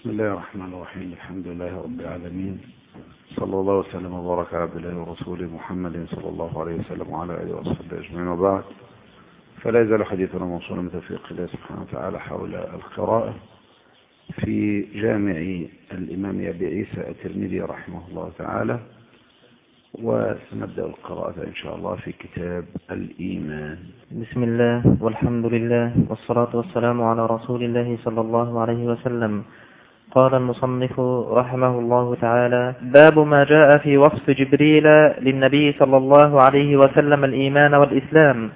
بسم الله الرحمن الرحيم. الحمد لله رب العالمين. صلى الله وسلم وبارك على عبد الله ورسوله محمد صلى الله عليه وسلم وعلى آله وصحبه أجمعين. وبعد فلا يزال حديثنا موصولا من توفيق الله سبحانه وتعالى حول القراءة في جامع الإمام أبي عيسى الترمذي رحمه الله تعالى وسنبدأ القراءة إن شاء الله في كتاب الإيمان. بسم الله والحمد لله والصلاة والسلام على رسول الله صلى الله عليه وسلم. قال المصنف رحمه الله تعالى باب ما جاء في وصف جبريل للنبي صلى الله عليه وسلم الإيمان والإسلام.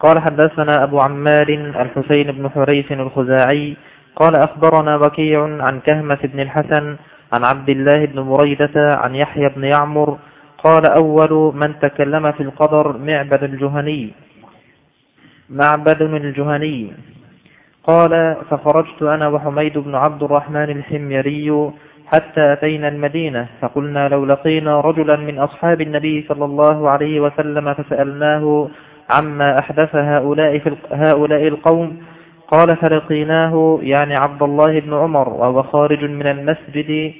قال حدثنا أبو عمار الحسين بن حريث الخزاعي قال أخبرنا وكيع عن كهمة بن الحسن عن عبد الله بن مريدة عن يحيى بن يعمر قال أول من تكلم في القدر معبد الجهني. معبد الجهني. قال فخرجت أنا وحميد بن عبد الرحمن الحميري حتى أتينا المدينة فقلنا لو لقينا رجلا من أصحاب النبي صلى الله عليه وسلم فسألناه عما أحدث هؤلاء, في هؤلاء القوم قال فلقيناه يعني عبد الله بن عمر وهو خارج من المسجد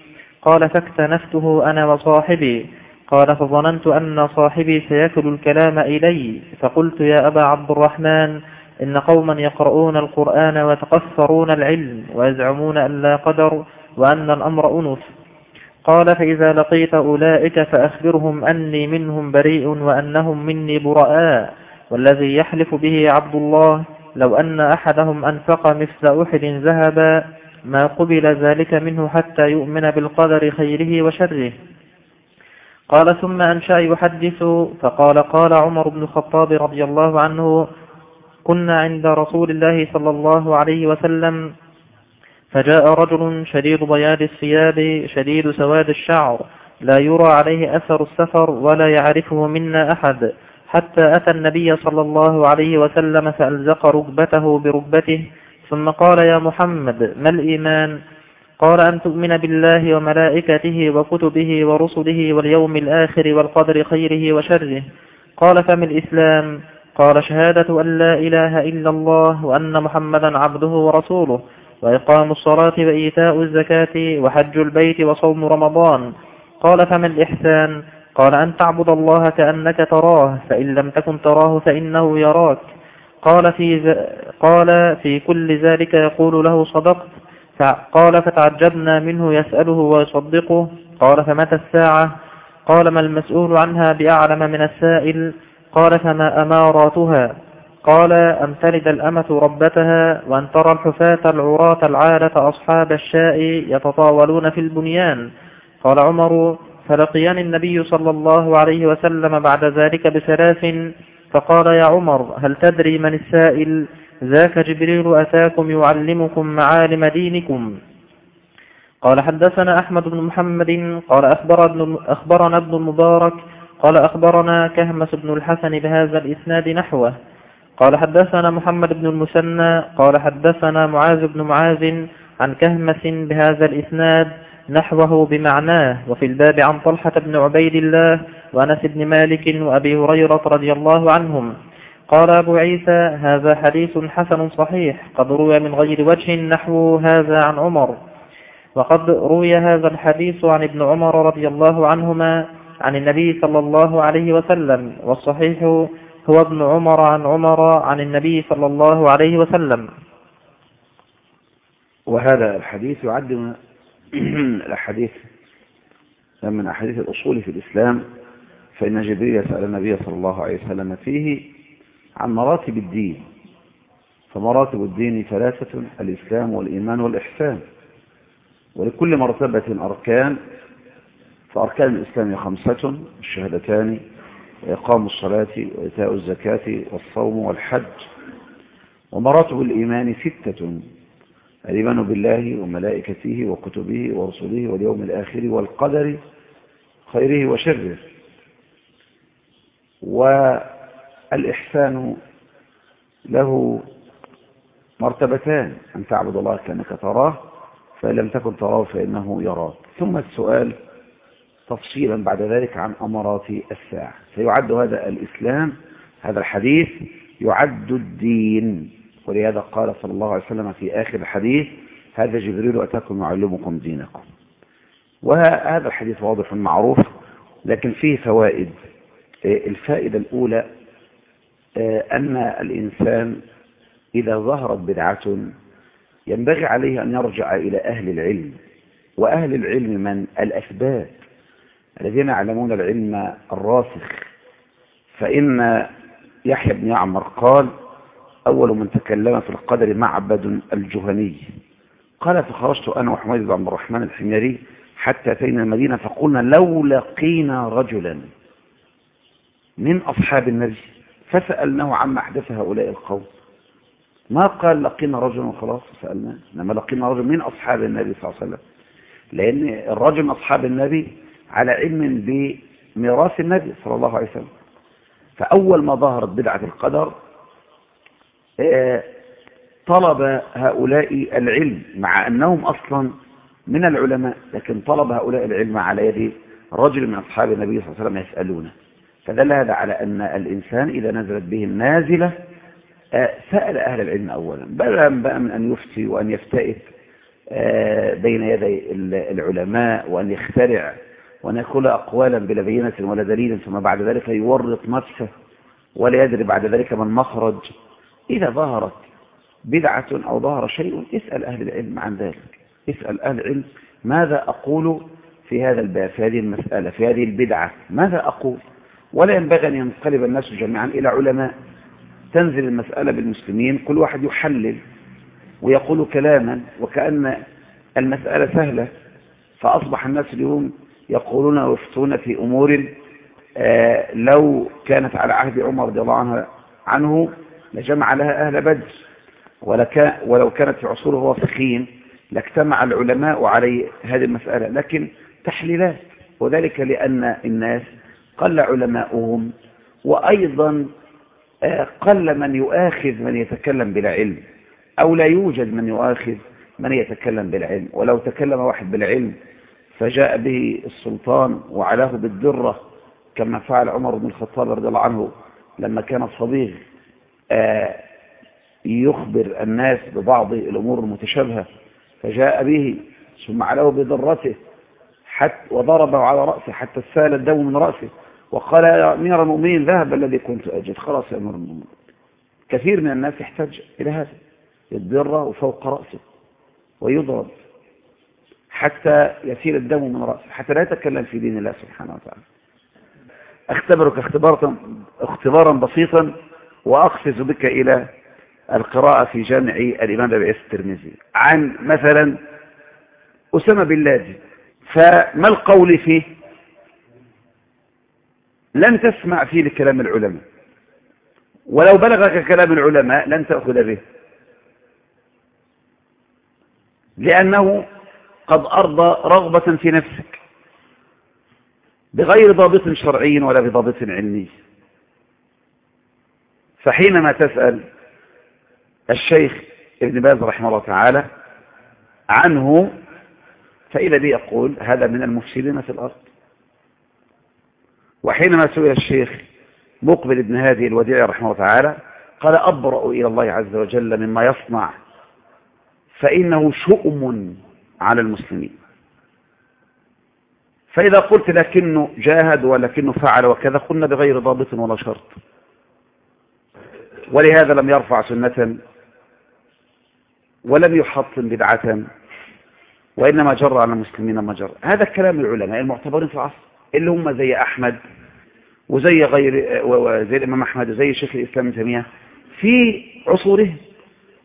قال فاكتنفته أنا وصاحبي قال فظننت أن صاحبي سيكل الكلام إلي فقلت يا أبا عبد الرحمن إن قوما يقرؤون القرآن ويتقصرون العلم ويزعمون أن لا قدر وأن الأمر أنف قال فإذا لقيت أولئك فأخبرهم أني منهم بريء وأنهم مني براء. والذي يحلف به عبد الله لو أن أحدهم أنفق مثل أحد ذهبا ما قبل ذلك منه حتى يؤمن بالقدر خيره وشره. قال ثم أنشأ يحدث فقال قال عمر بن الخطاب رضي الله عنه كنا عند رسول الله صلى الله عليه وسلم فجاء رجل شديد بياض الثياب شديد سواد الشعر لا يرى عليه أثر السفر ولا يعرفه منا أحد. حتى أتى النبي صلى الله عليه وسلم فألزق ركبته بركبته ثم قال يا محمد ما الإيمان؟ قال أن تؤمن بالله وملائكته وكتبه ورسله واليوم الآخر والقدر خيره وشره. قال فم الإسلام؟ قال شهادة أن لا إله إلا الله وأن محمدا عبده ورسوله وإقام الصلاة وإيتاء الزكاة وحج البيت وصوم رمضان. قال فما الإحسان؟ قال أن تعبد الله كأنك تراه فإن لم تكن تراه فإنه يراك. قال في, قال في كل ذلك يقول له صدقت. قال فتعجبنا منه يسأله ويصدقه. قال فمتى الساعة؟ قال ما المسؤول عنها بأعلم من السائل؟ قال فما أماراتها. قال أن تلد الأمة ربتها وأن ترى الحفاة العراة العالة أصحاب الشاء يتطاولون في البنيان. قال عمر فلقيني النبي صلى الله عليه وسلم بعد ذلك بثلاث فقال يا عمر هل تدري من السائل؟ ذاك جبريل أتاكم يعلمكم معالم دينكم. قال حدثنا أحمد بن محمد قال أخبرنا ابن المبارك قال أخبرنا كهمس بن الحسن بهذا الإسناد نحوه. قال حدثنا محمد بن المسنى قال حدثنا معاذ بن معاذ عن كهمس بهذا الإسناد نحوه بمعناه وفي الباب عن طلحة بن عبيد الله وأنس بن مالك وأبي هريرة رضي الله عنهم. قال أبو عيسى هذا حديث حسن صحيح قد روي من غير وجه نحو هذا عن عمر. وقد روي هذا الحديث عن ابن عمر رضي الله عنهما عن النبي صلى الله عليه وسلم والصحيح هو ابن عمر عن عمر عن النبي صلى الله عليه وسلم. وهذا الحديث يعد من الأحاديث من أحاديث الأصول في الإسلام فإن جبريل سأل النبي صلى الله عليه وسلم فيه عن مراتب الدين. فمراتب الدين ثلاثة الإسلام والإيمان والإحسان. ولكل مرتبة أركان فأركان الإسلام خمسة الشهادتان وإقام الصلاة وإيتاء الزكاة والصوم والحج. ومراتب الإيمان ستة الإيمان بالله وملائكته وكتبه ورسله واليوم الآخر والقدر خيره وشره. والإحسان له مرتبتان أن تعبد الله كأنك تراه فإن لم تكن تراه فإنه يراك. ثم السؤال تفصيلا بعد ذلك عن أمرات الساعة. فيعد هذا الإسلام هذا الحديث يعد الدين. ولهذا قال صلى الله عليه وسلم في آخر الحديث هذا جبريل أتاكم يعلمكم دينكم. وهذا الحديث واضح معروف لكن فيه فوائد. الفائدة الأولى أن الإنسان إذا ظهرت بدعة ينبغي عليه أن يرجع إلى أهل العلم. وأهل العلم من؟ الأثبات الذين يعلمون العلم الراسخ. فإن يحيى بن يعمر قال أول من تكلم في القدر معبد الجهني. قال فخرجت أنا وحميد بن عبد الرحمن الحميري حتى أتينا المدينة فقلنا لو لقينا رجلا من أصحاب النبي فسألناه عما أحدث هؤلاء القوم. ما قال لقينا رجلا وخلاص؟ سألناه إنما لقينا رجل من أصحاب النبي صلى الله عليه وسلم. لأن الرجل من أصحاب النبي على علم بميراث النبي صلى الله عليه وسلم. فأول ما ظهرت بدعة القدر طلب هؤلاء العلم مع أنهم أصلا من العلماء لكن طلب هؤلاء العلم على يد رجل من أصحاب النبي صلى الله عليه وسلم يسألونه. فدل هذا على أن الإنسان إذا نزلت به النازلة سأل أهل العلم أولا. بل بقى من أن يفتي وأن يفتئت بين يدي العلماء وأن يخترع وأن يقول أقوالا بلا بينة ولا دليل ثم بعد ذلك يورط نفسه ولا يدري بعد ذلك من مخرج إذا ظهرت بدعة أو ظهر شيء اسأل أهل العلم عن ذلك. اسأل أهل العلم ماذا أقول في هذا الباب في هذه المسألة في هذه البدعة. ماذا أقول؟ ولا ينبغي أن ينقلب الناس جميعا إلى علماء. تنزل المسألة بالمسلمين كل واحد يحلل ويقول كلاما وكأن المسألة سهلة فأصبح الناس اليوم يقولون ويفتون في أمور آه لو كانت على عهد عمر رضي الله عنه, لجمع لها أهل بدر. ولو كانت في عصور الراسخين لاجتمع العلماء على هذه المسألة. لكن تحليلات وذلك لأن الناس قل علماؤهم وأيضا قل من يؤاخذ من يتكلم بلا علم أو لا يوجد من يؤاخذ من يتكلم بالعلم. ولو تكلم واحد بالعلم فجاء به السلطان وعلاه بالدرة كما فعل عمر بن الخطاب رضي الله عنه لما كان صبيغ يخبر الناس ببعض الأمور المتشابهة فجاء به ثم علاه بذرته حتى وضربه على رأسه حتى سال الدم من رأسه وقال يا أمير المؤمنين ذهب الذي كنت أجد. خلاص يا أمير المؤمنين. كثير من الناس يحتاج إلى هذا الذرة وفوق رأسه ويضرب. حتى يسيل الدم من رأسه حتى لا يتكلم في دين الله سبحانه وتعالى. أختبرك اختبارا, اختبارا بسيطا وأقفز بك إلى القراءة في جامع الإمام أبي الترمذي عن مثلا أسامة بن لادن فما القول فيه؟ لن تسمع فيه لكلام العلماء. ولو بلغك كلام العلماء لن تأخذ به. لأنه قد أرضى رغبة في نفسك. بغير ضابط شرعي ولا بضابط علمي. فحينما تسأل الشيخ ابن باز رحمه الله تعالى عنه فإذا بي يقول هذا من المفسدين في الأرض. وحينما سئل الشيخ مقبل ابن هذه الوديع رحمه الله تعالى قال أبرأ إلى الله عز وجل مما يصنع فإنه شؤم على المسلمين. فإذا قلت لكنه جاهد ولكنه فعل وكذا قلنا بغير ضابط ولا شرط. ولهذا لم يرفع سنة ولم يحطم بدعة وإنما جر على المسلمين ما جر هذا كلام العلماء المعتبرين في العصر اللي هم زي أحمد وزي غير زي الإمام أحمد وزي شيخ الإسلام ابن في عصورهم.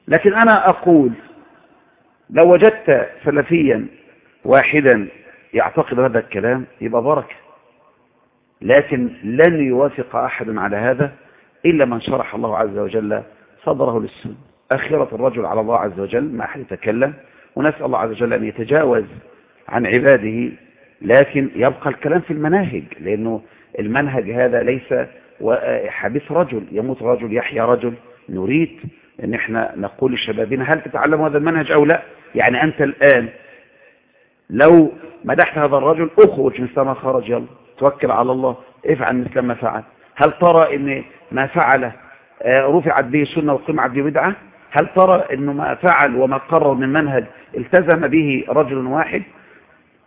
لكن أنا أقول لو وجدت سلفيا واحدا يعتقد هذا الكلام يبقى بركة. لكن لن يوافق أحد على هذا إلا من شرح الله عز وجل صدره للسنة. أخيرة الرجل على الله عز وجل ما أحد يتكلم. ونسأل الله عز وجل أن يتجاوز عن عباده لكن يبقى الكلام في المناهج لأنه المنهج هذا ليس حديث رجل يموت رجل يحيى رجل. نريد أن إحنا نقول لشبابنا هل تتعلموا هذا المنهج أو لا؟ يعني أنت الآن لو مدحت هذا الرجل أخرج مثل ما خرج يلا توكل على الله افعل مثل ما فعل. هل ترى إن ما فعله رفعت به سنة وقمعت به بدعة؟ هل ترى أنه ما فعل وما قرر من منهج التزم به رجل واحد؟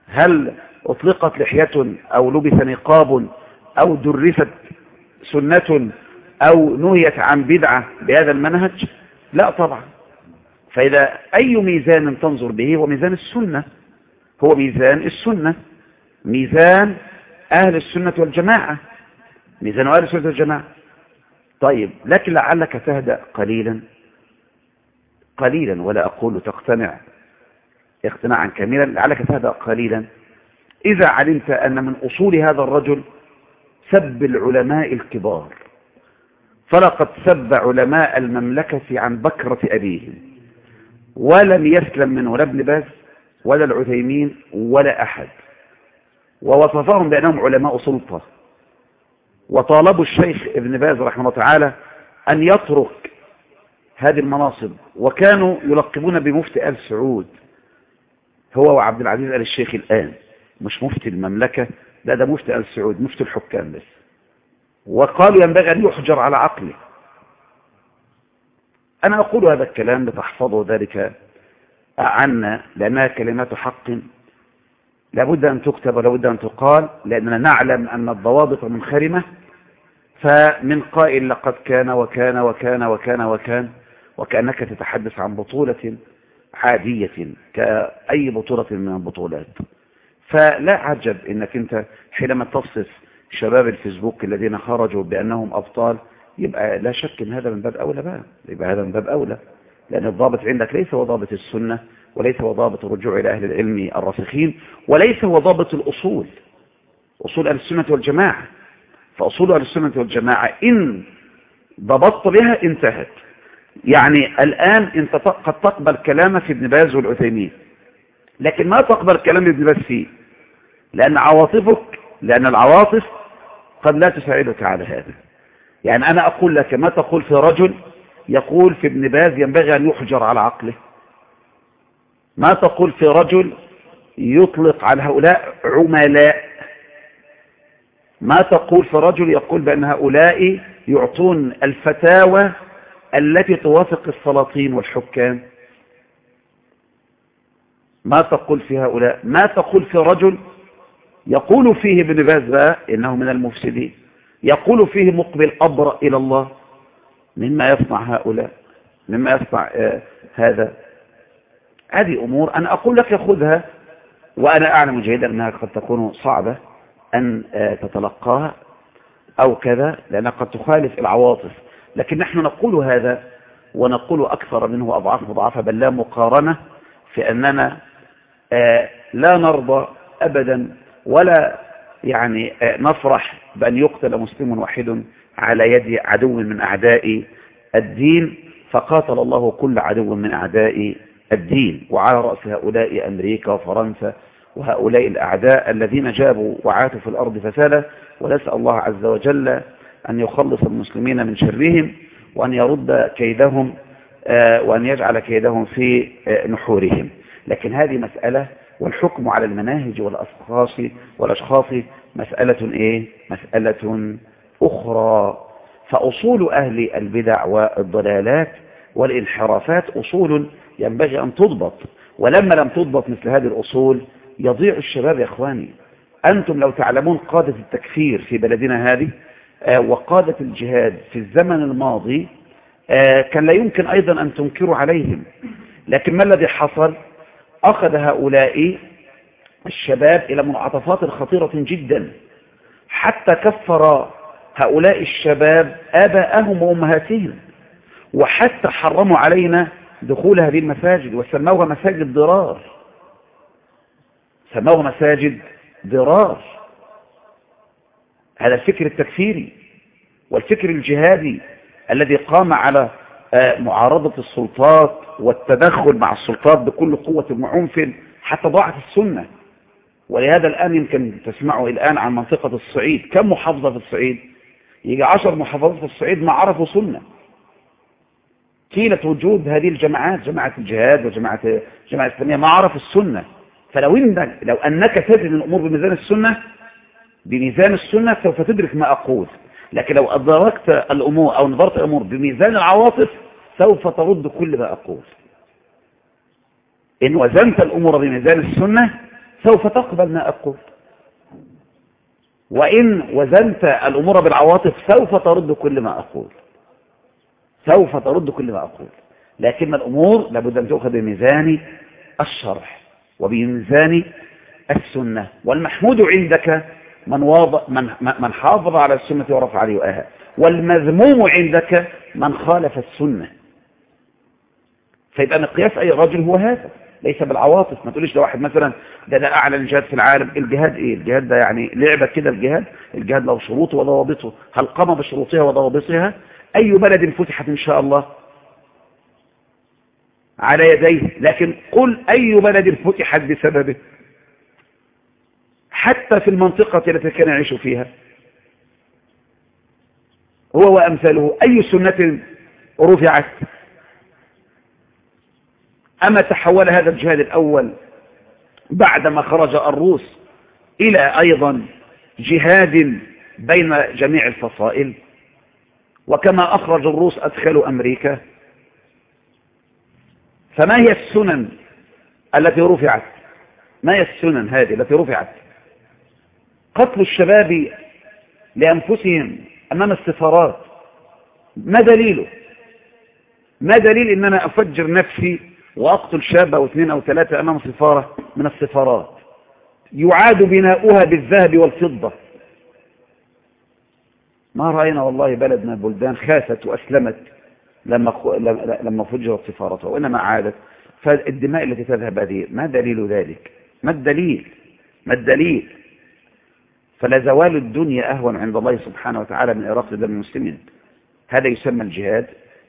هل أطلقت لحية أو لبس نقاب أو درست سنة أو نهيت عن بدعة بهذا المنهج؟ لا طبعا. فإذا أي ميزان تنظر به هو ميزان السنة. هو ميزان السنة. ميزان أهل السنة والجماعة. ميزان أهل السنة والجماعة. طيب لكن لعلك تهدأ قليلا. قليلا ولا أقول تقتنع. اقتناعا كاملا لعلك تهدأ قليلا. إذا علمت أن من أصول هذا الرجل سب العلماء الكبار. فلقد سب علماء المملكة عن بكرة أبيهم. ولم يسلم منه لا ابن باز ولا العثيمين ولا أحد. ووصفهم بأنهم علماء سلطة. وطالبوا الشيخ ابن باز رحمه الله تعالى أن يترك هذه المناصب وكانوا يلقبون بمفتي آل سعود هو وعبد العزيز آل الشيخ الآن مش مفتي المملكة لا ده مفتي آل سعود مفتي الحكام بس. وقالوا ينبغي أن يحجر على عقله. أنا أقول هذا الكلام لتحفظوا ذلك عنا لأنها كلمات حق. لابد أن تكتب ولابد أن تقال لأننا نعلم أن الضوابط منخرمة. فمن قائل لقد كان وكان وكان وكان وكان وكأنك تتحدث عن بطولة عادية كأي بطولة من البطولات. فلا عجب إنك أنت حينما تصف شباب الفيسبوك الذين خرجوا بأنهم أبطال يبقى لا شك إن هذا من باب أولى بقى. يبقى هذا من باب أولى. لأن الضابط عندك ليس هو ضابط السنة وليس هو ضابط الرجوع إلى أهل العلم الراسخين وليس هو ضابط الأصول. أصول أهل السنة والجماعة. فأصول أهل السنة والجماعة إن ضبطت بها انتهت. يعني الآن انت قد تقبل كلام في ابن باز والعثيمين. لكن ما تقبل كلام ابن باز فيه؟ لأن عواطفك لأن العواطف قد لا تساعدك على هذا. يعني أنا أقول لك ما تقول في رجل يقول في ابن باز ينبغي أن يحجر على عقله. ما تقول في رجل يطلق على هؤلاء عملاء. ما تقول في رجل يقول بأن هؤلاء يعطون الفتاوى التي توافق السلاطين والحكام. ما تقول في هؤلاء. ما تقول في رجل يقول فيه ابن باز إنه من المفسدين. يقول فيه مقبل أبرأ إلى الله مما يصنع هؤلاء مما يصنع آه هذا. هذه أمور أنا أقول لك خذها وأنا أعلم جيدا أنها قد تكون صعبة أن آه تتلقاها أو كذا لأنها قد تخالف العواطف. لكن نحن نقول هذا ونقول أكثر منه أضعاف مضاعفة بل لا مقارنة في أننا آه لا نرضى أبدا ولا يعني نفرح بأن يقتل مسلم واحد على يد عدو من أعداء الدين فقاتل الله كل عدو من أعداء الدين. وعلى رأس هؤلاء أمريكا وفرنسا وهؤلاء الأعداء الذين جابوا وعاتوا في الأرض فسادا ونسأل الله عز وجل أن يخلص المسلمين من شرهم وأن يرد كيدهم وأن يجعل كيدهم في نحورهم. لكن هذه مسألة والحكم على المناهج والأشخاص والأشخاص مسألة إيه؟ مسألة أخرى. فأصول أهل البدع والضلالات والانحرافات أصول ينبغي أن تضبط. ولما لم تضبط مثل هذه الأصول يضيع الشباب يا إخواني. أنتم لو تعلمون قادة التكفير في بلدنا هذه آه وقادة الجهاد في الزمن الماضي آه كان لا يمكن أيضا أن تنكروا عليهم. لكن ما الذي حصل؟ أخذ هؤلاء الشباب إلى منعطفات خطيرة جدا. حتى كفر هؤلاء الشباب آباءهم وأمهاتهم. وحتى حرموا علينا دخول هذه المساجد وسموها مساجد ضرار. سموها مساجد ضرار. هذا الفكر التكفيري والفكر الجهادي الذي قام على معارضة السلطات والتدخل مع السلطات بكل قوة وعنف حتى ضاعت السنة. ولهذا الآن يمكن تسمعوا الآن عن منطقة الصعيد. كم محافظة في الصعيد؟ يجي عشر محافظات في الصعيد ما عرفوا سنة. طيلة وجود هذه الجماعات جماعة الجهاد وجماعة الجماعة الإسلامية ما عرفوا السنة. فلو إنك لو أنك تدرك الأمور بميزان السنة بميزان السنة سوف تدرك ما أقول. لكن لو أدركت الأمور أو نظرت الأمور بميزان العواطف سوف ترد كل ما أقول. إن وزنت الأمور بميزان السنة سوف تقبل ما أقول. وإن وزنت الأمور بالعواطف سوف ترد كل ما أقول. سوف ترد كل ما أقول. لكن الأمور لابد أن تؤخذ بميزان الشرح وبميزان السنة. والمحمود عندك من, واض... من... من حافظ على السنة ورفع رؤاها والمذموم عندك من خالف السنة. فيبقى مقياس أي رجل هو هذا ليس بالعواطف. ما تقوليش ده واحد مثلا ده ده أعلى الجهاد في العالم. الجهاد إيه؟ الجهاد ده يعني لعبة كده الجهاد. الجهاد له شروطه وضوابطه. هل قام بشروطها وضوابطها؟ أي بلد فتحت إن شاء الله؟ على يديه. لكن قل أي بلد فتحت بسببه. حتى في المنطقة التي كان يعيش فيها. هو وأمثاله أي سنة رفعت؟ أما تحول هذا الجهاد الأول بعدما خرج الروس إلى أيضا جهاد بين جميع الفصائل. وكما أخرج الروس أدخلوا أمريكا. فما هي السنن التي رفعت؟ ما هي السنن هذه التي رفعت؟ قتل الشباب لأنفسهم أمام السفارات ما دليله؟ ما دليل إن أنا أفجر نفسي وأقتل شاب أو اثنين أو ثلاثة أمام سفارة من السفارات يعاد بناؤها بالذهب والفضة. ما رأينا والله بلد من البلدان خافت وأسلمت لما لما فجرت سفارتها وإنما عادت. فالدماء التي تذهب هذه ما دليل ذلك؟ ما الدليل؟ ما الدليل؟ فلزوال الدنيا أهون عند الله سبحانه وتعالى من إراقة دم المسلمين. هذا يسمى الجهاد.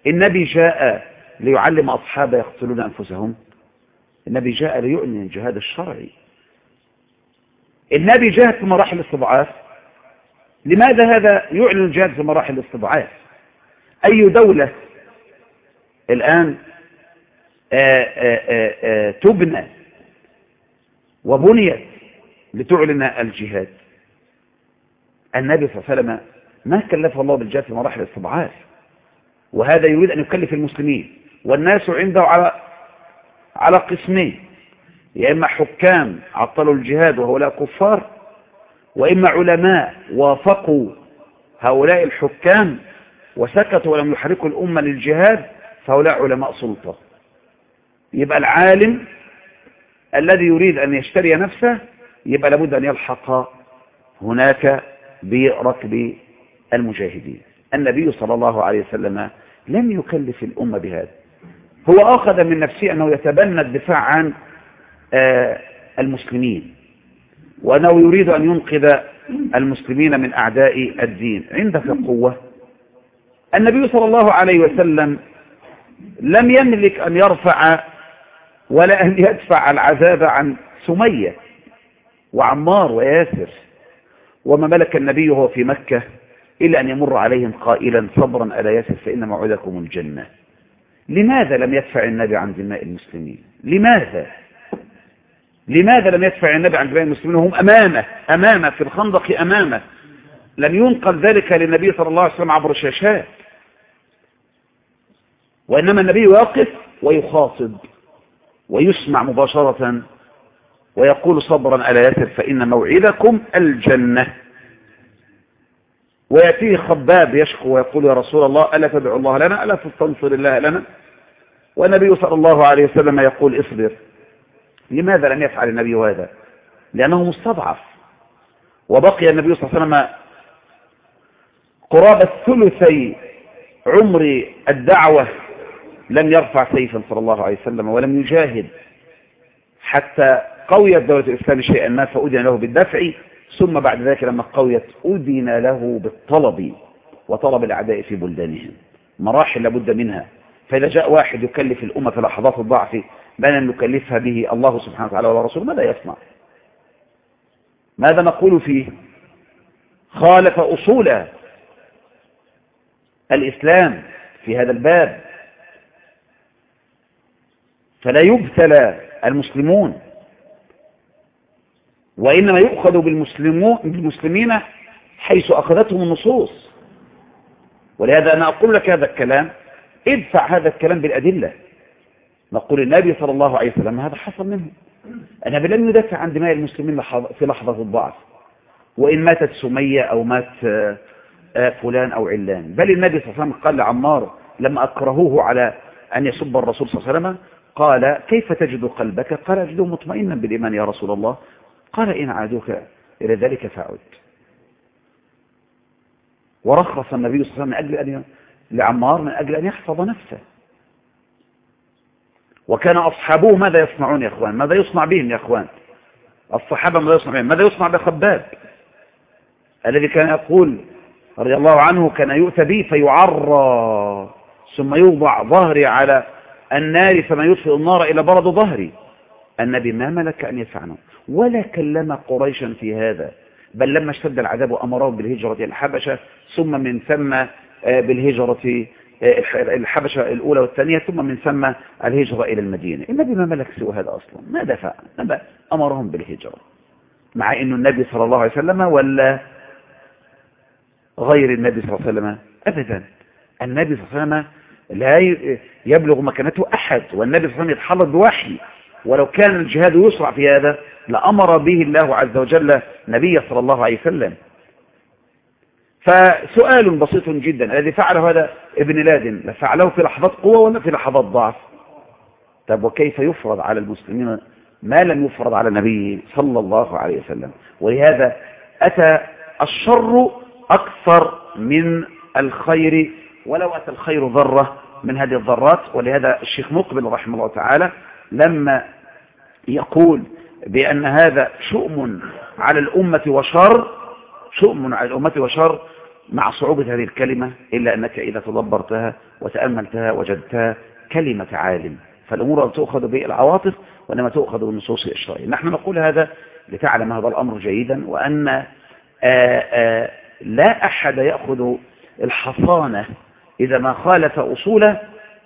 النبي جاء ليعلم أصحابه يقتلون أنفسهم. النبي جاء ليؤمن الجهاد الشرعي. النبي جاء في مراحل الاستضعاف لماذا هذا يعلن الجهاد في مراحل الاستضعاف؟ أي دولة الآن آآ آآ آآ تبنى وبنيت لتعلن الجهاد؟ النبي صلى الله عليه وسلم ما كلفه الله بالجهاد في مراحل الاستضعاف وهذا يريد أن يكلف المسلمين. والناس عنده على على قسمين. يا إما حكام عطلوا الجهاد وهؤلاء كفار وإما علماء وافقوا هؤلاء الحكام وسكتوا ولم يحركوا الأمة للجهاد فهؤلاء علماء سلطة. يبقى العالم الذي يريد أن يشتري نفسه يبقى لابد أن يلحق هناك بركب المجاهدين. النبي صلى الله عليه وسلم لم يكلف الأمة بهذا. هو أخذ من نفسه أنه يتبنى الدفاع عن المسلمين وأنه يريد أن ينقذ المسلمين من أعداء الدين. عندك قوة؟ النبي صلى الله عليه وسلم لم يملك أن يرفع ولا أن يدفع العذاب عن سمية وعمار وياسر. وما ملك النبي وهو في مكة إلا أن يمر عليهم قائلا صبرا ألا ياسر فإن موعدكم الجنة. لماذا لم يدفع النبي عن دماء المسلمين؟ لماذا؟ لماذا لم يدفع النبي عن دماء المسلمين؟ وهم أمامه أمامه في الخندق أمامه. لم ينقل ذلك للنبي صلى الله عليه وسلم عبر الشاشات وإنما النبي يقف ويخاطب ويسمع مباشرة ويقول صبرا ألا يسر فإن موعدكم الجنة. ويأتيه خباب يشكو ويقول يا رسول الله ألا تدعو الله لنا؟ ألا تستنصر الله لنا؟ والنبي صلى الله عليه وسلم يقول اصبر. لماذا لم يفعل النبي هذا؟ لأنه مستضعف. وبقي النبي صلى الله عليه وسلم قرابة ثلثي عمر الدعوة لم يرفع سيفا صلى الله عليه وسلم ولم يجاهد حتى قويت دولة الإسلام شيئا ما فأذن له بالدفع ثم بعد ذلك لما قويت أذن له بالطلب وطلب الأعداء في بلدانهم. مراحل لابد منها. فإذا جاء واحد يكلف الأمة في لحظات الضعف ما لن يكلفها به الله سبحانه وتعالى ولا ماذا يصنع؟ ماذا نقول فيه؟ خالف أصول الإسلام في هذا الباب. فلا يبتلى المسلمون وإنما يؤخذ بالمسلمين حيث أخذتهم النصوص. ولهذا أنا أقول لك هذا الكلام ادفع هذا الكلام بالأدلة. نقول النبي صلى الله عليه وسلم هذا حصل منه. النبي لم يدافع عن دماء المسلمين في لحظة الضعف. وإن ماتت سمية أو مات فلان أو علان. بل النبي صلى الله عليه وسلم قال لعمار لما أكرهوه على أن يسب الرسول صلى الله عليه وسلم قال كيف تجد قلبك؟ قال أجده مطمئنا بالإيمان يا رسول الله. قال إن عادوك إلى ذلك فعد ورخص النبي صلى الله عليه وسلم من أجل أن لعمار من أجل أن يحفظ نفسه. وكان أصحابه ماذا يصنعون يا أخوان؟ ماذا يصنع بهم يا أخوان؟ الصحابة ماذا يصنع بهم؟ ماذا يصنع بخباب؟ الذي كان يقول رضي الله عنه كان يؤتى به فيعرى ثم يوضع ظهري على النار فما يدفئ النار إلى برد ظهري. النبي ما ملك أن يفعله ولا كلم قريشا في هذا. بل لما اشتد العذاب أمرهم بالهجرة إلى الحبشة ثم من ثم بالهجرة الحبشة الأولى والثانية ثم من ثم الهجرة إلى المدينة. النبي ما ملك سوى هذا أصلا. ما دفع. أمرهم بالهجرة. مع أن النبي صلى الله عليه وسلم ولا غير النبي صلى الله عليه وسلم. أبدا. النبي صلى الله عليه وسلم لا يبلغ مكانته أحد. والنبي صلى الله عليه وسلم يتحرك بوحي. ولو كان الجهاد يسرع في هذا لأمر به الله عز وجل نبي صلى الله عليه وسلم. فسؤال بسيط جدا الذي فعله هذا ابن لادن فعله في لحظات قوة ولا في لحظات ضعف؟ طب وكيف يفرض على المسلمين ما لم يفرض على النبي صلى الله عليه وسلم؟ ولهذا أتى الشر أكثر من الخير ولو أتى الخير ذرة من هذه الذرات؟ ولهذا الشيخ مقبل رحمه الله تعالى لما يقول بأن هذا شؤم على الأمة وشر شؤم على الأمة وشر مع صعوبة هذه الكلمة إلا أنك إذا تدبرتها وتأملتها وجدتها كلمة عالم. فالأمور أن تؤخذ بالعواطف وإنما تؤخذ بالنصوص الإشرائية نحن نقول هذا لتعلم هذا الأمر جيدا وأن آآ آآ لا أحد يأخذ الحصانة إذا ما خالف أصول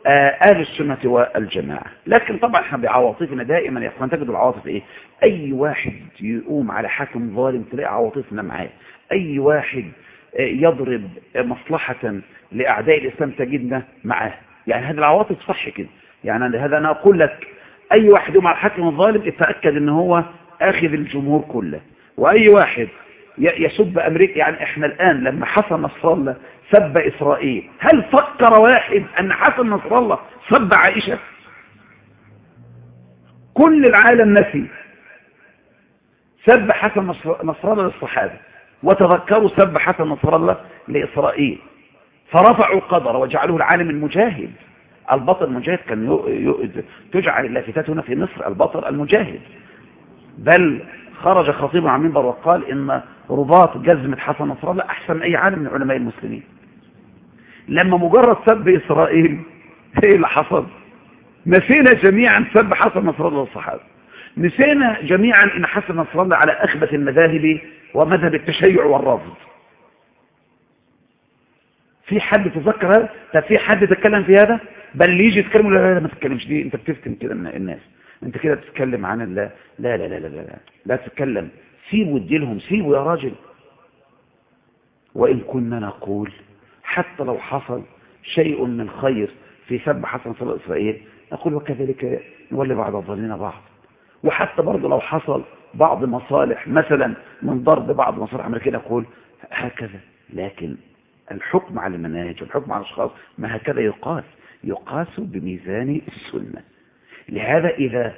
أهل السنة والجماعة. لكن طبعا إحنا بعواطفنا دائما يا إخوان تجدوا العواطف إيه؟ أي واحد يقوم على حاكم ظالم تلاقي عواطفنا معاه. أي واحد يضرب مصلحة لأعداء الإسلام تجدنا معاه. يعني هذه العواطف صح كده. يعني هذا أنا أقول لك أي واحد يقوم على الحاكم الظالم اتأكد إن هو أخذ الجمهور كله. وأي واحد يسب أمريكا. يعني إحنا الآن لما حسن نصر الله سب إسرائيل هل فكر واحد أن حسن نصر الله سب عائشة؟ كل العالم نسي. سب حسن نصر الله للصحابة وتذكروا سب حسن نصر الله لإسرائيل. فرفعوا القدر وجعلوه العالم المجاهد. البطل المجاهد كان تجعل اللافتات هنا في مصر البطل المجاهد. بل خرج خطيب عن منبر وقال إن رباط جزمة حسن نصر الله أحسن أي عالم من علماء المسلمين. لما مجرد سب إسرائيل إيه اللي حصل؟ نسينا جميعا سب حسن نصر الله والصحابة نسينا جميعا إن حسن نصر الله على أخبث المذاهب ومذهب التشيع والرفض. في حد تذكر هذا؟ في حد تتكلم في هذا؟ بل يجي يتكلم لا لا ما تتكلمش دي أنت بتفتن كده الناس. أنت كده بتتكلم عن لا لا لا لا لا لا, لا تتكلم. سيبوا اديلهم سيبوا يا راجل. وإن كنا نقول حتى لو حصل شيء من خير في سب حسن صلى إسرائيل نقول وكذلك نولي بعض الظالمين بعض. وحتى برضه لو حصل بعض مصالح مثلا من ضرب بعض مصالح أمريكية نقول هكذا. لكن الحكم على المناهج والحكم على الأشخاص ما هكذا يقاس؟ يقاس بميزان السنة. لهذا إذا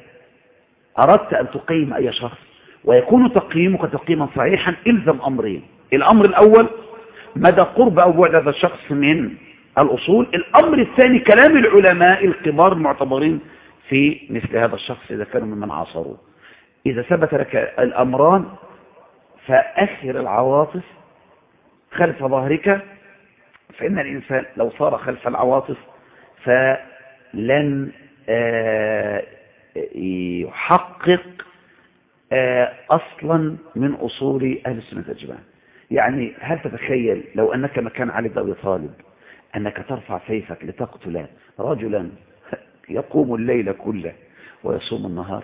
أردت أن تقيم أي شخص ويكون تقييمك تقييما صحيحا إلزم أمرين. الأمر الأول مدى قرب أو بعد هذا الشخص من الأصول. الأمر الثاني كلام العلماء الكبار المعتبرين في مثل هذا الشخص إذا كانوا ممن عاصروه إذا ثبت لك الأمران فأخر العواطف خلف ظهرك. فإن الإنسان لو صار خلف العواطف فلن يحقق أصلا من أصول أهل السنة والجماعة. يعني هل تتخيل لو أنك مكان علي بن أبي طالب أنك ترفع سيفك لتقتل رجلا يقوم الليل كله ويصوم النهار؟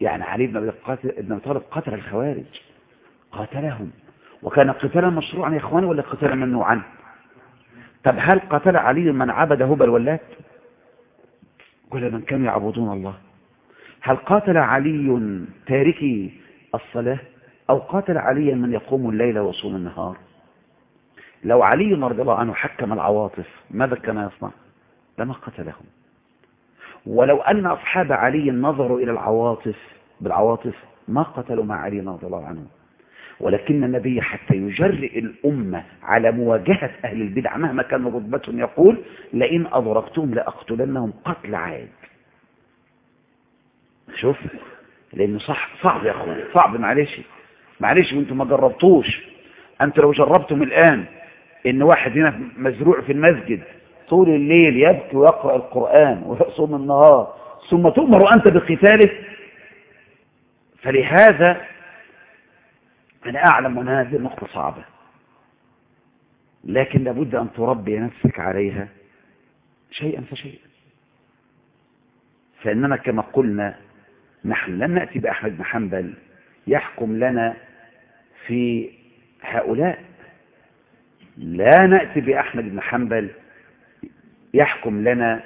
يعني علي بن أبي طالب قتل الخوارج قاتلهم. وكان قتالا مشروعا يا إخواني ولا قتالا ممنوعا؟ طب هل قتل علي من عبد هبل واللات ولا من كانوا يعبدون الله. هل قاتل علي تاركي الصلاة؟ أو قاتل عليا من يقوم الليل ويصوم النهار؟ لو علي رضي الله عنه حكم العواطف ماذا كان يصنع؟ لما قتلهم. ولو أن أصحاب علي نظروا إلى العواطف بالعواطف ما قتلوا مع علي رضي الله عنه. ولكن النبي حتى يجرئ الأمة على مواجهة أهل البدع مهما كان رتبتهم يقول لئن أضربتهم لأقتلنهم قتل عاد. شوف لأنه صح صعب يا أخوان صعب معلش معلش وأنتم ما جربتوش. أنت لو جربتم الآن إن واحد هنا مزروع في المسجد طول الليل يبكي ويقرأ القرآن ويصوم النهار ثم تؤمر أنت بقتاله فلهذا أنا أعلم أن هذه النقطة صعبة. لكن لابد أن تربي نفسك عليها شيئا فشيئا. فإننا كما قلنا نحن لن نأتي بأحمد بن حنبل يحكم لنا في هؤلاء. لا نأتي بأحمد بن حنبل يحكم لنا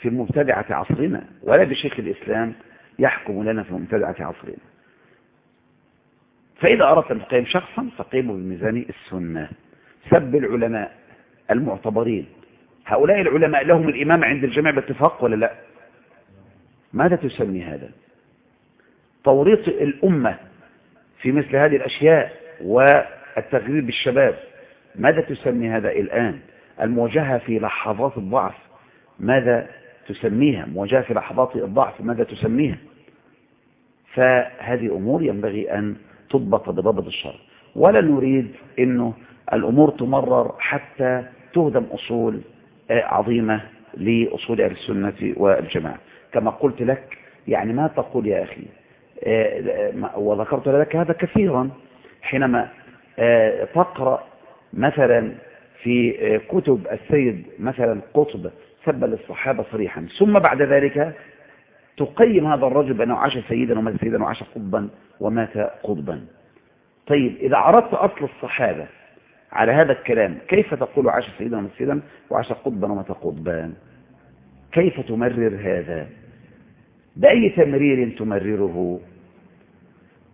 في مبتدعة عصرنا ولا بشيخ الإسلام يحكم لنا في مبتدعة عصرنا. فإذا أردت أن تقيم شخصا فقيمه بميزان السنة. سب العلماء المعتبرين. هؤلاء العلماء لهم الإمام عند الجميع باتفاق ولا لا؟ ماذا تسمي هذا؟ توريط الأمة في مثل هذه الأشياء والتغريب بالشباب. ماذا تسمي هذا الآن؟ المواجهة في لحظات الضعف. ماذا تسميها؟ مواجهة في لحظات الضعف ماذا تسميها؟ فهذه أمور ينبغي أن تضبط بضبط الشرع ولا نريد أنه الأمور تمرر حتى تهدم أصول عظيمة لأصول أهل السنة والجماعة. كما قلت لك يعني ما تقول يا أخي وذكرت لك هذا كثيرا حينما تقرأ مثلا في كتب السيد مثلا قطب سب للصحابة صريحا. ثم بعد ذلك تقيم هذا الرجل بأنه عاش سيدا ومات سيدا وعاش قطبا ومات قطبا طيب إذا عرضت أصل الصحابة على هذا الكلام كيف تقول عاش سيدا ومات سيدا وعاش قطبا ومات قطبا كيف تمرر هذا؟ بأي تمرير تمرره؟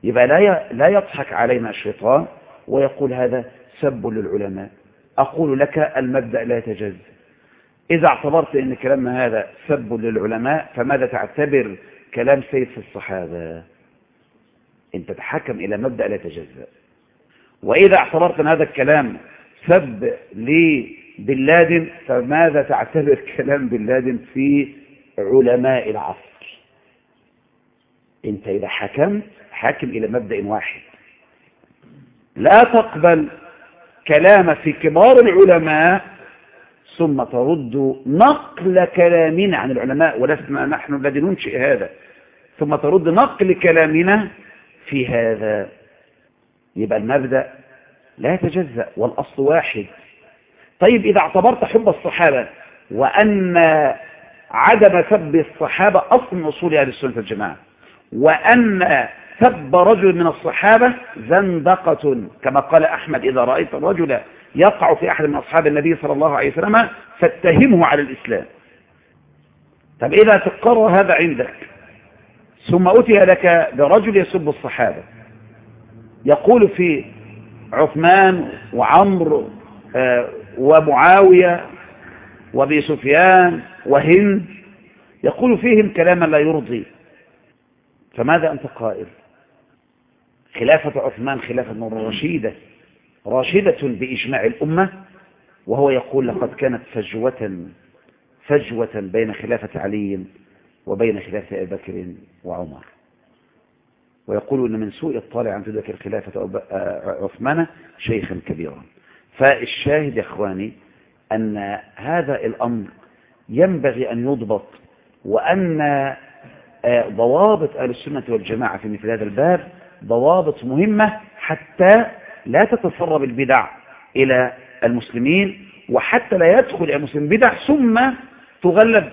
يبقى لا لا يضحك علينا الشيطان ويقول هذا سب للعلماء. أقول لك المبدأ لا يتجزأ. إذا اعتبرت أن كلامنا هذا سب للعلماء فماذا تعتبر كلام سيد في الصحابة؟ أنت تحكم إلى مبدأ لا يتجزأ. وإذا اعتبرت أن هذا الكلام سب لبن لادن فماذا تعتبر كلام بن لادن في علماء العصر؟ أنت إذا حكمت حاكم إلى مبدأ واحد. لا تقبل كلام في كبار العلماء ثم ترد نقل كلامنا عن العلماء ولسنا نحن الذي ننشئ هذا. ثم ترد نقل كلامنا في هذا. يبقى المبدأ لا يتجزأ والأصل واحد. طيب إذا اعتبرت حب الصحابة وأن عدم سب الصحابة أصل من أصول أهل السنة والجماعة. وأن سب رجل من الصحابة زندقة كما قال أحمد إذا رأيت الرجل يقع في أحد من أصحاب النبي صلى الله عليه وسلم فاتهمه على الإسلام. طب إذا تقرر هذا عندك ثم أتي لك برجل يسب الصحابة. يقول في عثمان وعمر ومعاوية وأبي سفيان وهند يقول فيهم كلاما لا يرضي. فماذا أنت قائل؟ خلافة عثمان خلافة رشيدة راشدة بإجماع الأمة وهو يقول لقد كانت فجوة فجوة بين خلافة علي وبين خلافة أبي بكر وعمر. ويقول أن من سوء الطالع أن تذكر خلافة عثمان شيخا كبيرا. فالشاهد يا إخواني أن هذا الأمر ينبغي أن يضبط وأن ضوابط أهل السنة والجماعة في مثل هذا الباب ضوابط مهمة حتى لا تتسرب البدع إلى المسلمين وحتى لا يدخل المسلم بدع ثم تغلب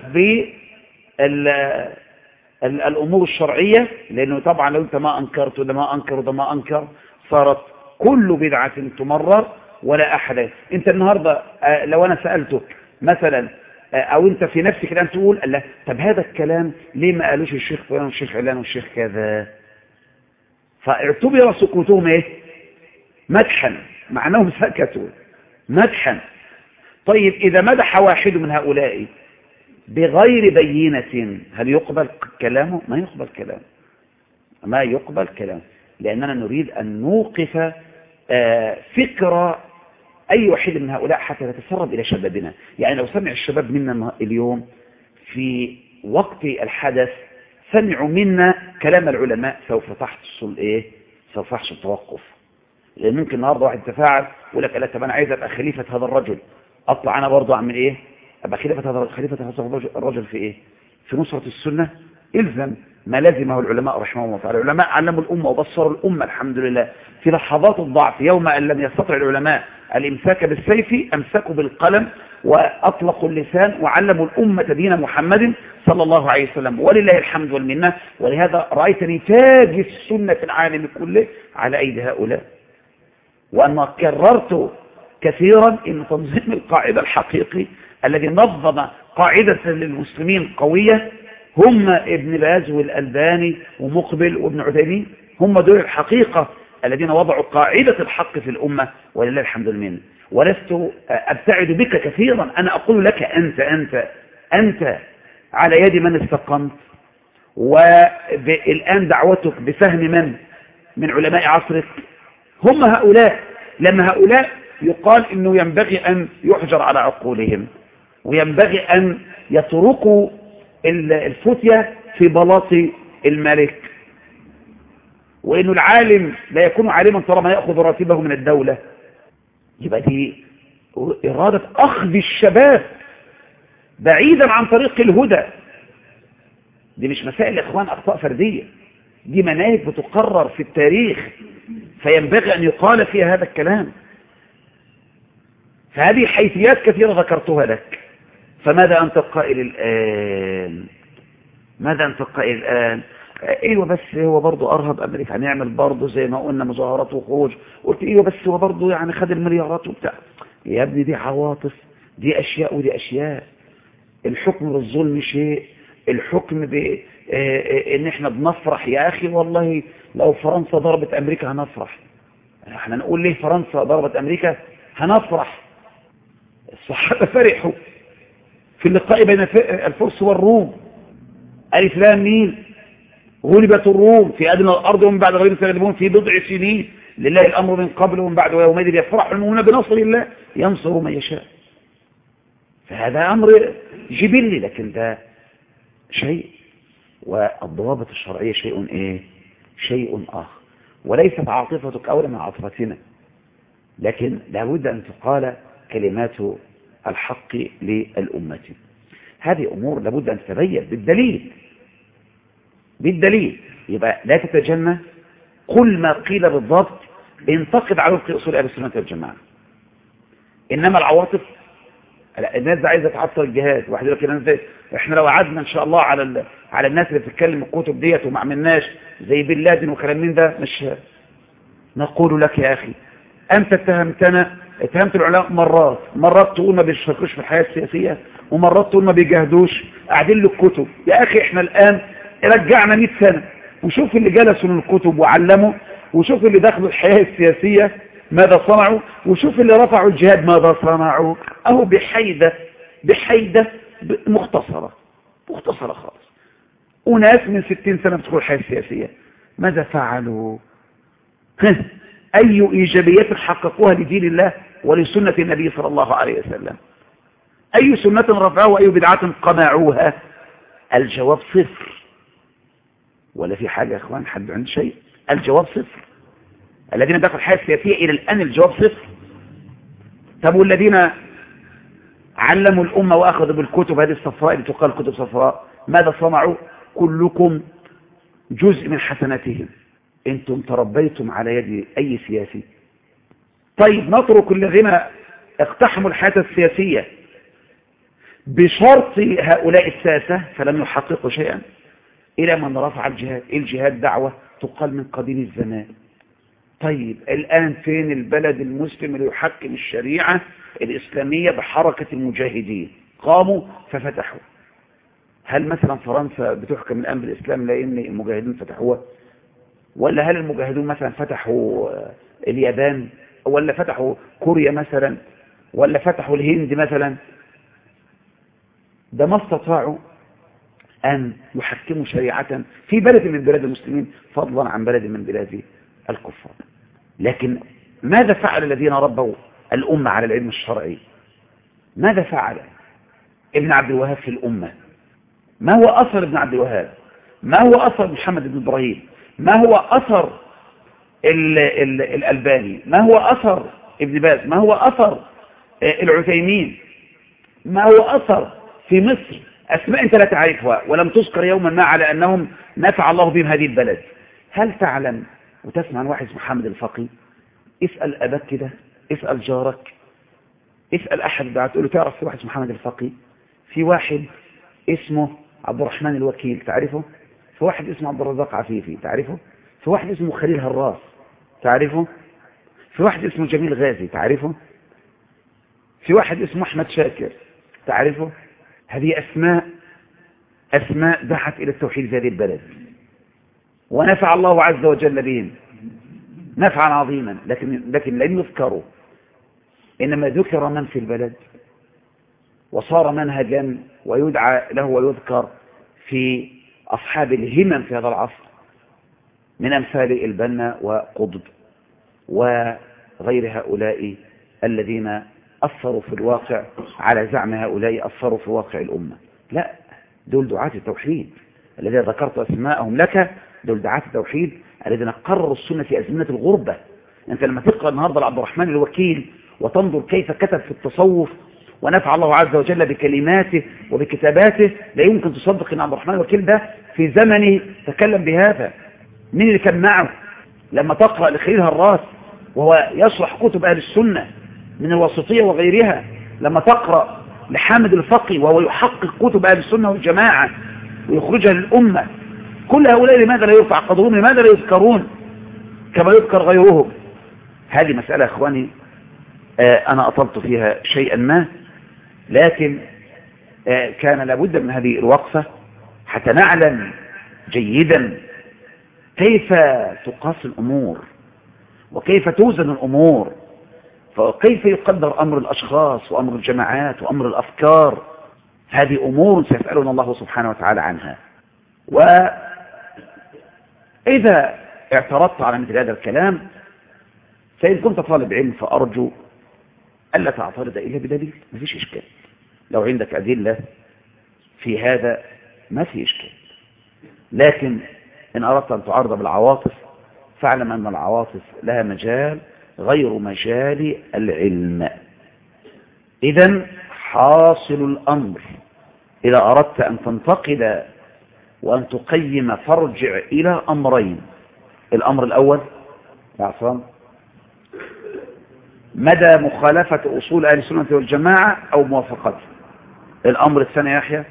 بالأمور الشرعية لأنه طبعا لو أنت ما أنكرت وده ما أنكر وده ما أنكر صارت كل بدعة تمرر ولا أحد. أنت النهاردة آه، لو أنا سألتك مثلا آه، أو أنت في نفسك الآن تقول لا طب هذا الكلام ليه ما قالوش الشيخ فلان والشيخ علان والشيخ كذا؟ فاعتبر سكوتهم إيه؟ مدحا مع أنهم سكتوا. مدحا. طيب إذا مدح واحد من هؤلاء بغير بينة هل يقبل كلامه؟ ما يقبل كلامه. ما يقبل كلامه. لأننا نريد أن نوقف آه، فكرة أي واحد من هؤلاء حتى تتسرب إلى شبابنا. يعني لو سمع الشباب منا اليوم في وقت الحدث سمعوا منا كلام العلماء سوف تحصل إيه؟ سوف يحصل توقف. لأن ممكن النهارده واحد يتفاعل يقول لك لا طب أنا عايز أبقى خليفة هذا الرجل؟ أطلع أنا برضه أعمل إيه؟ أبقى خليفة هذا خليفة هذا الرجل في إيه؟ في نصرة السنة. إلزم ما لزمه العلماء رحمه الله تعالى. العلماء علموا الأمة وبصروا الأمة الحمد لله. في لحظات الضعف يوم أن لم يستطع العلماء الإمساك بالسيف أمسكوا بالقلم وأطلقوا اللسان وعلموا الأمة دين محمد صلى الله عليه وسلم. ولله الحمد والمنة. ولهذا رأيتني تاج السنة في العالم كله على أيدي هؤلاء. وأنا كررت كثيرا أن تنظيم القاعدة الحقيقي الذي نظم قاعدة للمسلمين قوية هم ابن باز والألباني ومقبل وابن عثيمين هم دول الحقيقة الذين وضعوا قاعدة الحق في الأمة ولله الحمد لله ولست أبتعد بك كثيرا أنا أقول لك أنت أنت أنت على يد من استقمت. والآن دعوتك بفهم من من علماء عصرك هم هؤلاء. لما هؤلاء يقال إنه ينبغي أن يحجر على عقولهم وينبغي أن يتركوا الفتية في بلاط الملك. وانه العالم لا يكون عالما طالما يأخذ راتبه من الدولة. يبقى دي إرادة أخذ الشباب بعيدا عن طريق الهدى. دي مش مسائل إخوان أخطاء فردية. دي مناهج بتقرر في التاريخ. فينبغي أن يقال فيها هذا الكلام. فهذه حيثيات كثيرة ذكرتها لك. فماذا أنت القائل الآن؟ ماذا أنت القائل الآن؟ أيوه بس هو برضه أرهب أمريكا. هنعمل برضه زي ما قلنا مظاهرات وخروج. قلت أيوه بس هو برضه يعني خد المليارات وبتاع. يا ابني دي عواطف. دي أشياء ودي أشياء. الحكم بالظلم شيء. الحكم ب إن إحنا بنفرح. يا أخي والله لو فرنسا ضربت أمريكا هنفرح. إحنا نقول ليه فرنسا ضربت أمريكا هنفرح. الصحابة فرحوا في اللقاء بين الفرس والروم. ألف لام ميم غلبت الروم في أدنى الأرض ومن بعد غلبة سيغلبون في بضع سنين. لله الأمر من قبل ومن بعد ويومئذ يفرح المؤمنون بنصر الله. ينصر من يشاء. فهذا أمر جبلي لكن ده شيء. والضوابط الشرعية شيء إيه؟ شيء آخر. وليست عاطفتك أولى من عاطفتنا. لكن لابد أن تقال كلمات الحق للأمة. هذه أمور لابد أن تتبين بالدليل. بالدليل. يبقى لا تتجنى. كل ما قيل بالضبط. انتقد على وفق أصول أهل السنة والجماعة. إنما العواطف الناس عايزة تعطل الجهاد. واحد يقول لك إحنا لو قعدنا إن شاء الله على على الناس اللي بتتكلم الكتب ديت وما عملناش زي بن لادن وكلام من ده؟ مش نقول لك يا أخي. أنت اتهمتنا اتهمت العلماء مرات مرات تقول ما بيشاركوش في الحياة السياسية ومرات تقول ما بيجاهدوش. قاعدين الكتب يا أخي إحنا الآن رجعنا 100 سنة وشوف اللي جلسوا للكتب وعلموا وشوف اللي دخلوا الحياة السياسية ماذا صنعوا وشوف اللي رفعوا الجهاد ماذا صنعوا. أهو بحيدة بحيدة مختصرة مختصرة خالص. وناس من 60 سنة بتدخل الحياة السياسية. ماذا فعلوا؟ أي إيجابيات حققوها لدين الله ولسنة النبي صلى الله عليه وسلم؟ أي سنة رفعوها وأي بدعة قمعوها الجواب صفر. ولا في حاجة يا أخوان حد عنده شيء؟ الجواب صفر. الذين دخلوا الحياة السياسية إلى الآن الجواب صفر. طب والذين علموا الأمة وأخذوا بالكتب هذه الصفراء اللي تقال كتب صفراء ماذا صنعوا؟ كلكم جزء من حسناتهم. أنتم تربيتم على يد أي سياسي؟ طيب نترك الذين اقتحموا الحياة السياسية بشرط هؤلاء الساسة فلم يحققوا شيئا إلى من رفع الجهاد الجهاد دعوة تقال من قديم الزمان. طيب الآن فين البلد المسلم اللي يحكم الشريعة الإسلامية بحركة المجاهدين؟ قاموا ففتحوا. هل مثلا فرنسا بتحكم الآن بالإسلام لأن المجاهدين فتحوها؟ ولا هل المجاهدون مثلا فتحوا اليابان؟ ولا فتحوا كوريا مثلا؟ ولا فتحوا الهند مثلا؟ ده ما استطاعوا أن يحكموا شريعة في بلد من بلاد المسلمين فضلا عن بلد من بلاد الكفار. لكن ماذا فعل الذين ربوا الأمة على العلم الشرعي؟ ماذا فعل ابن عبد الوهاب في الأمة؟ ما هو أثر ابن عبد الوهاب؟ ما هو أثر محمد بن إبراهيم؟ ما هو أثر ال ال الألباني؟ ما هو أثر ابن باز؟ ما هو أثر العثيمين؟ ما هو أثر في مصر؟ أسماء أنت لا تعرفها ولم تذكر يوما ما على أنهم نفع الله بهم هذه البلد. هل تعلم وتسمع عن واحد محمد الفقي؟ اسأل أباك كده اسأل جارك اسأل أحد بعد تقول له تعرف في واحد محمد الفقي؟ في واحد اسمه عبد الرحمن الوكيل تعرفه؟ في واحد اسمه عبد الرزاق عفيفي تعرفه؟ في واحد اسمه خليل هراس تعرفه؟ في واحد اسمه جميل غازي تعرفه؟ في واحد اسمه أحمد شاكر تعرفه؟ هذه أسماء أسماء دعت إلى التوحيد في هذه البلد. ونفع الله عز وجل بهم. نفعا عظيما لكن, لكن لم يذكروا. إنما ذكر من في البلد؟ وصار منهجا ويدعى له ويذكر في أصحاب الهمم في هذا العصر من أمثال البنا وقطب وغير هؤلاء الذين أثروا في الواقع على زعم هؤلاء أثروا في واقع الأمة. لا دول دعاة التوحيد الذين ذكرت أسماءهم لك دول دعاة التوحيد الذين قرروا السنة في أزمنة الغربة. أنت لما تقرأ النهاردة لعبد الرحمن الوكيل وتنظر كيف كتب في التصوف ونفع الله عز وجل بكلماته وبكتاباته. لا يمكن تصدق أن عبد الرحمن الوكيل ده في زمنه تكلم بهذا. مين اللي كان معه؟ لما تقرأ لخليل هراس وهو يشرح كتب أهل السنة من الوسطية وغيرها لما تقرأ لحامد الفقي وهو يحقق كتب أهل السنة والجماعة ويخرجها للأمة كل هؤلاء لماذا لا يرفع قدرهم لماذا لا يذكرون كما يذكر غيرهم؟ هذه مسألة أخواني آه أنا أطلت فيها شيئا ما. لكن آه كان لابد من هذه الوقفة حتى نعلم جيدا كيف تقاس الأمور وكيف توزن الأمور فكيف يقدر أمر الأشخاص وأمر الجماعات وأمر الأفكار. هذه أمور سيسألنا الله سبحانه وتعالى عنها. وإذا اعترضت على مثل هذا الكلام فإن كنت طالب علم فأرجو ألا تعترض إلا بدليل ما فيش إشكال. لو عندك أدلة في هذا ما في إشكال. لكن إن أردت أن تعارض بالعواطف فاعلم أن العواطف لها مجال غير مجال العلم. إذا حاصل الأمر. إذا أردت أن تنتقد وأن تقيم فارجع إلى أمرين. الأمر الأول يا عصام مدى مخالفة أصول أهل السنة والجماعة أو موافقته؟ الأمر الثاني يحيى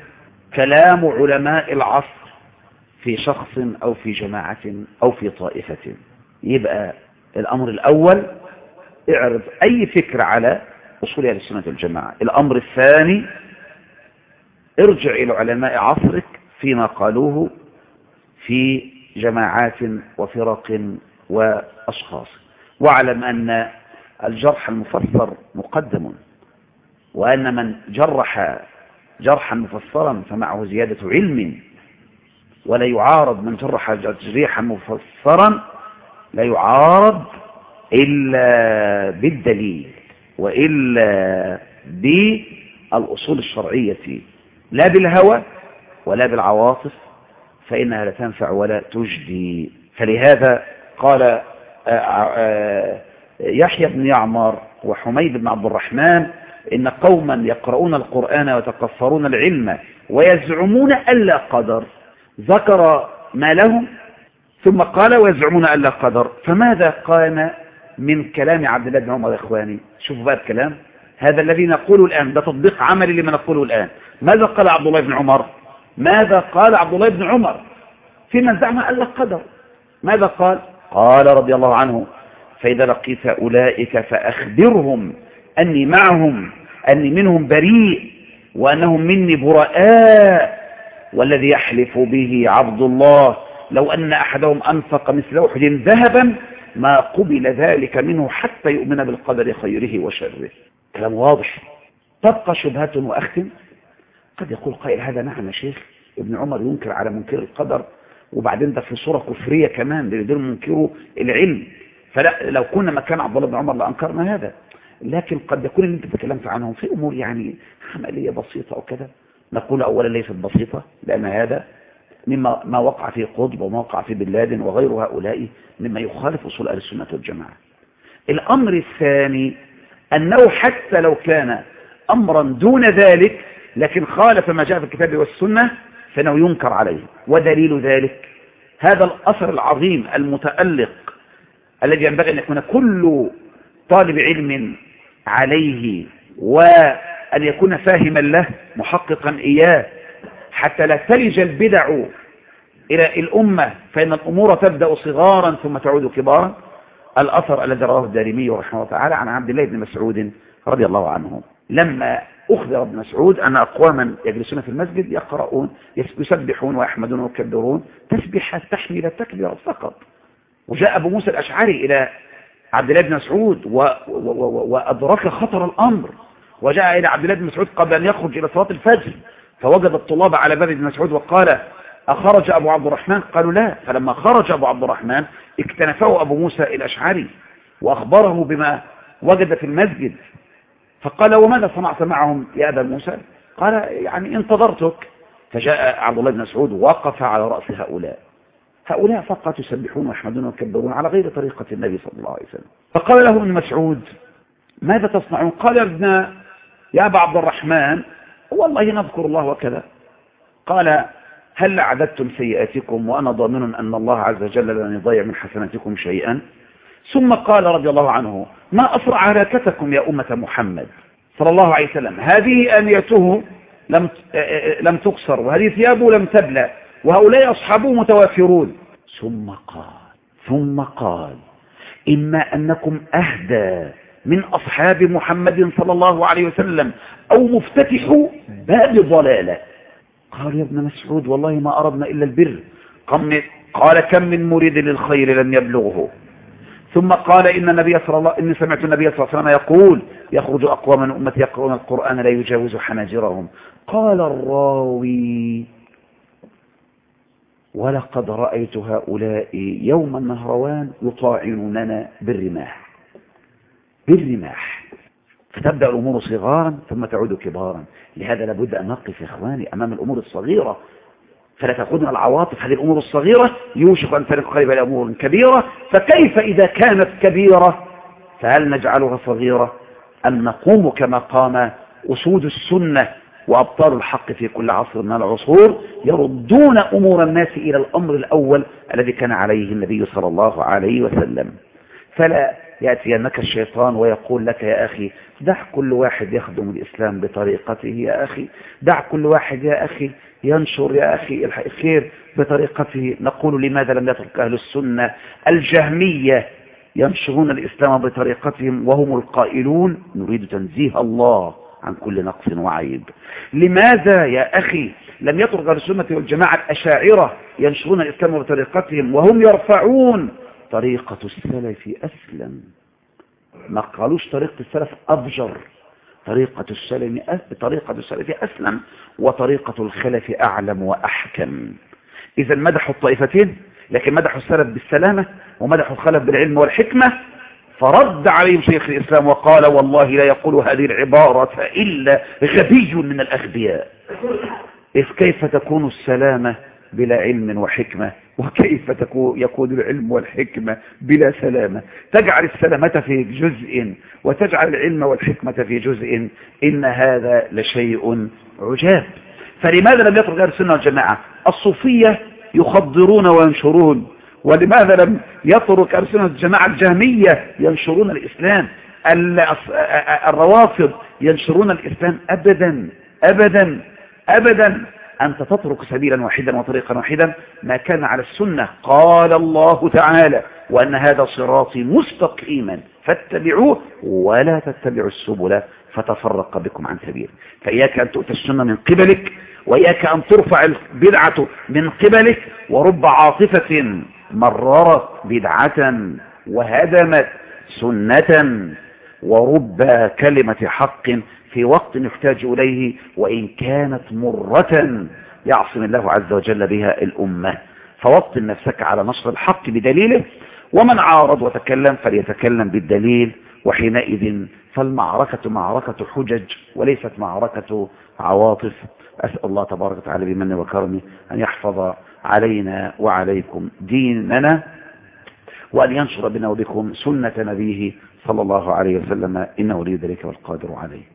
كلام علماء العصر في شخص أو في جماعة أو في طائفة. يبقى الأمر الأول اعرض أي فكرة على أصول أهل السنة والجماعة. الأمر الثاني ارجع إلى علماء عصرك فيما قالوه في جماعات وفرق وأشخاص. واعلم أن الجرح المفسر مقدم وأن من جرح جرحا مفسرا فمعه زيادة علم ولا يعارض من جرح تجريحا مفسرا لا يعارض إلا بالدليل وإلا بالأصول الشرعية لا بالهوى ولا بالعواطف فإنها لا تنفع ولا تجدي. فلهذا قال يحيى بن يعمر وحميد بن عبد الرحمن إن قوما يقرؤون القرآن ويتكفرون العلم ويزعمون ألا قدر. ذكر ما لهم ثم قال ويزعمون ألا قدر. فماذا قام من كلام عبد الله بن عمر إخواني؟ شوفوا بقى الكلام هذا الذي نقوله الآن ده تطبيق عملي لما نقوله الآن. ماذا قال عبد الله بن عمر؟ ماذا قال عبد الله بن عمر؟ في من زعم ألا قدر. ماذا قال؟ قال رضي الله عنه فإذا لقيت أولئك فأخبرهم أني معهم أني منهم بريء وأنهم مني براء والذي يحلف به عبد الله. لو أن أحدهم أنفق مثل أحد ذهبا ما قبل ذلك منه حتى يؤمن بالقدر خيره وشره. كلام واضح. تبقى شبهة وأختم قد يقول قائل هذا نعم شيخ. ابن عمر ينكر على منكر القدر وبعدين ده في صورة كفرية كمان دول منكروا العلم. فلا لو كنا مكان عبد الله بن عمر لأنكرنا هذا. لكن قد يكون اللي انت تكلمت عنهم في أمور يعني عملية بسيطة أو كذا. نقول أولا ليست بسيطة لأن هذا مما ما وقع في قطب وما وقع في بن لادن وغير هؤلاء مما يخالف أصول أهل السنة والجماعة. الأمر الثاني أنه حتى لو كان أمرا دون ذلك لكن خالف ما جاء في الكتاب والسنة فإنه ينكر عليه. ودليل ذلك هذا الأثر العظيم المتألق الذي ينبغي أن يكون كل طالب علم عليه وأن يكون فاهما له محققا إياه. حتى لا تلج البدع إلى الأمة فإن الأمور تبدأ صغارا ثم تعود كبارا. الأثر الذي رواه الدارمي رحمه الله تعالى عن عبد الله بن مسعود رضي الله عنه. لما أخبر ابن مسعود أن أقواما يجلسون في المسجد يقرؤون يسبحون ويحمدون ويكبرون تسبيحات تحمل التكبير فقط. وجاء أبو موسى الأشعري إلى عبد الله بن مسعود. وأدرك خطر الأمر. وجاء إلى عبد الله بن مسعود قبل أن يخرج إلى صلاة الفجر. فوجد الطلاب على باب ابن مسعود وقال أخرج أبو عبد الرحمن؟ قالوا لا. فلما خرج أبو عبد الرحمن اكتنفه أبو موسى الأشعري وأخبره بما وجد في المسجد. فقال وماذا صنعت معهم يا أبا موسى؟ قال يعني انتظرتك. فجاء عبد الله بن مسعود وقف على رأس هؤلاء. هؤلاء فقط يسبحون ويحمدون ويكبرون على غير طريقة النبي صلى الله عليه وسلم. فقال له ابن مسعود ماذا تصنعون؟ قال يا ابن يا أبا عبد الرحمن والله نذكر الله وكذا. قال هل أعددتم سيئاتكم وأنا ضامن أن الله عز وجل لن يضيع من حسناتكم شيئا؟ ثم قال رضي الله عنه ما أسرع هلاكتكم يا أمة محمد؟ صلى الله عليه وسلم. هذه آنيته لم لم تكسر وهذه ثيابه لم تبلى وهؤلاء أصحابه متوافرون. ثم قال ثم قال إما أنكم أهدى من أصحاب محمد صلى الله عليه وسلم أو مفتتح باب ضلالة. قال يا ابن مسعود والله ما أردنا إلا البر. قال كم من مريد للخير لن يبلغه. ثم قال إن النبي صلى الله إني سمعت النبي صلى الله عليه وسلم يقول يخرج أقوى من أمتي يقرؤون القرآن لا يجاوز حناجرهم. قال الراوي ولقد رأيت هؤلاء يوم النهروان يطاعنوننا بالرماح. بالرماح. فتبدأ الأمور صغارا ثم تعود كبارا. لهذا لابد أن نقف إخواني أمام الأمور الصغيرة. فلا تأخذنا العواطف. هذه الأمور الصغيرة يوشك أن تنقلب إلى أمور كبيرة. فكيف إذا كانت كبيرة؟ فهل نجعلها صغيرة أم نقوم كما قام أسود السنة وأبطال الحق في كل عصر من العصور يردون أمور الناس إلى الأمر الأول الذي كان عليه النبي صلى الله عليه وسلم. فلا يأتينك الشيطان ويقول لك يا أخي دع كل واحد يخدم الإسلام بطريقته يا أخي دع كل واحد يا أخي ينشر يا أخي الخير بطريقته. نقول لماذا لم يترك أهل السنة الجهمية ينشرون الإسلام بطريقتهم وهم القائلون؟ نريد تنزيه الله. عن كل نقص وعيب. لماذا يا أخي لم أهل السنة والجماعة الأشاعرة ينشرون الإسلام بطريقتهم وهم يرفعون؟ طريقة السلف أسلم. ما قالوش طريقة السلف أفجر. طريقة السلف طريقة السلف أسلم وطريقة الخلف أعلم وأحكم. إذا مدحوا الطائفتين لكن مدحوا السلف بالسلامة ومدحوا الخلف بالعلم والحكمة فرد عليهم شيخ الإسلام وقال والله لا يقول هذه العبارة إلا غبي من الأغبياء. إذ كيف تكون السلامة بلا علم وحكمة؟ وكيف يكون العلم والحكمة بلا سلامة؟ تجعل السلامة في جزء وتجعل العلم والحكمة في جزء. إن هذا لشيء عجاب. فلماذا لم يترك أهل السنة والجماعة؟ الصوفية يخضرون وينشرون. ولماذا لم يترك أهل السنة والجماعة الجهمية ينشرون الإسلام؟ الروافض ينشرون الإسلام أبدا أبدا أبدا. أنت تترك سبيلا واحدا وطريقا واحدا. ما كان على السنة قال الله تعالى وأن هذا صراطي مستقيما فاتبعوه ولا تتبعوا السبل فتفرق بكم عن سبيله فإياك أن تؤتى السنة من قبلك وإياك أن ترفع البدعة من قبلك ورب عاطفة مررت بدعة وهدمت سنة ورب كلمة حق في وقت يحتاج إليه وإن كانت مرة يعصم الله عز وجل بها الأمة. فوطن نفسك على نشر الحق بدليله ومن عارض وتكلم فليتكلم بالدليل وحينئذ فالمعركة معركة حجج وليست معركة عواطف. أسأل الله تبارك وتعالى بمن وكرمه أن يحفظ علينا وعليكم ديننا وأن ينشر بنا وبكم سنة نبيه صلى الله عليه وسلم. إنه ولي ذلك والقادر عليه.